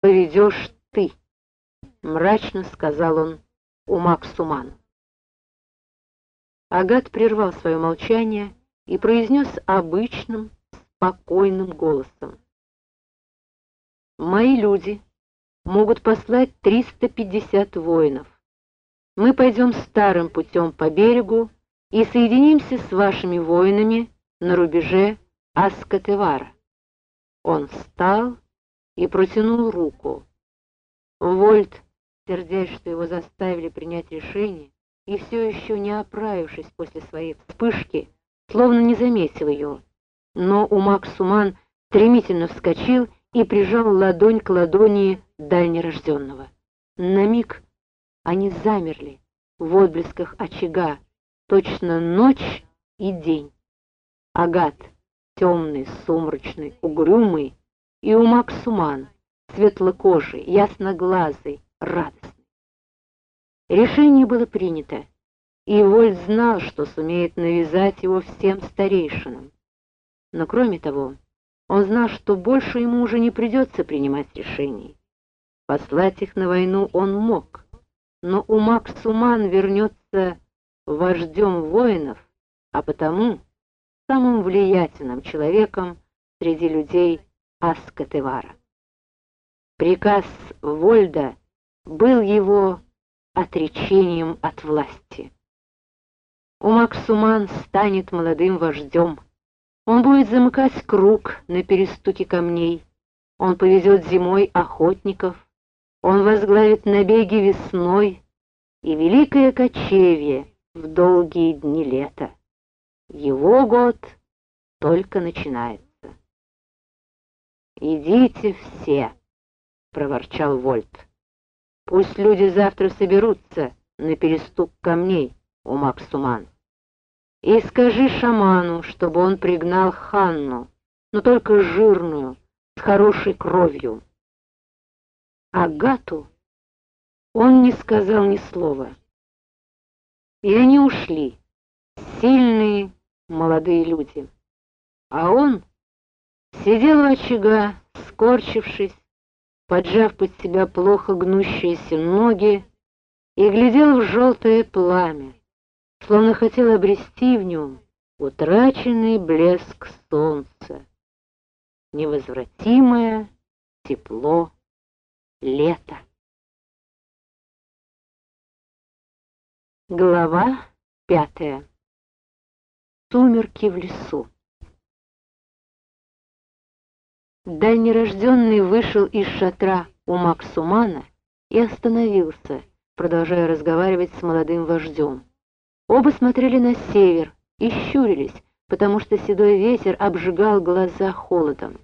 поведешь ты, — мрачно сказал он Умак-Суману. Агат прервал свое молчание и произнес обычным, спокойным голосом. «Мои люди могут послать 350 воинов. Мы пойдем старым путем по берегу и соединимся с вашими воинами на рубеже Аскатевара». Он встал и протянул руку. Вольт, сердясь, что его заставили принять решение, и все еще не оправившись после своей вспышки, словно не заметил ее. Но Умак Суман стремительно вскочил и прижал ладонь к ладони дальнерожденного. На миг они замерли в отблесках очага, точно ночь и день. Агат, темный, сумрачный, угрюмый, и Умак Суман, светлокожий, ясноглазый, радостный. Решение было принято, и Вольт знал, что сумеет навязать его всем старейшинам. Но кроме того, он знал, что больше ему уже не придется принимать решений. Послать их на войну он мог, но Умак Суман вернется вождем воинов, а потому самым влиятельным человеком среди людей Аскатевара. Приказ Вольда был его отречением от власти. Умаксуман станет молодым вождем. Он будет замыкать круг на перестуке камней. Он повезет зимой охотников. Он возглавит набеги весной и великое кочевье в долгие дни лета. Его год только начинается. «Идите все!» — проворчал Вольт. Пусть люди завтра соберутся на перестук камней у Максуман. И скажи шаману, чтобы он пригнал Ханну, но только жирную, с хорошей кровью. Агату он не сказал ни слова. И они ушли, сильные молодые люди. А он сидел у очага, скорчившись, поджав под себя плохо гнущиеся ноги, и глядел в желтое пламя, словно хотел обрести в нем утраченный блеск солнца, невозвратимое тепло лета. Глава пятая. Сумерки в лесу. Дальнерожденный вышел из шатра у Максумана и остановился, продолжая разговаривать с молодым вождем. Оба смотрели на север и щурились, потому что седой ветер обжигал глаза холодом.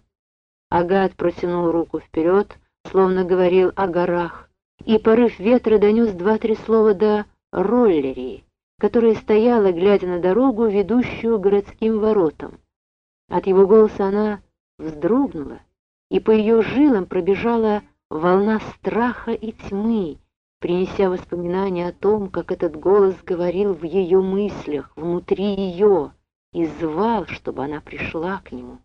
Агат протянул руку вперед, словно говорил о горах, и порыв ветра донес два-три слова до роллерии, которая стояла, глядя на дорогу, ведущую к городским воротам. От его голоса она вздрогнула, и по ее жилам пробежала волна страха и тьмы, принеся воспоминания о том, как этот голос говорил в ее мыслях, внутри ее, и звал, чтобы она пришла к нему.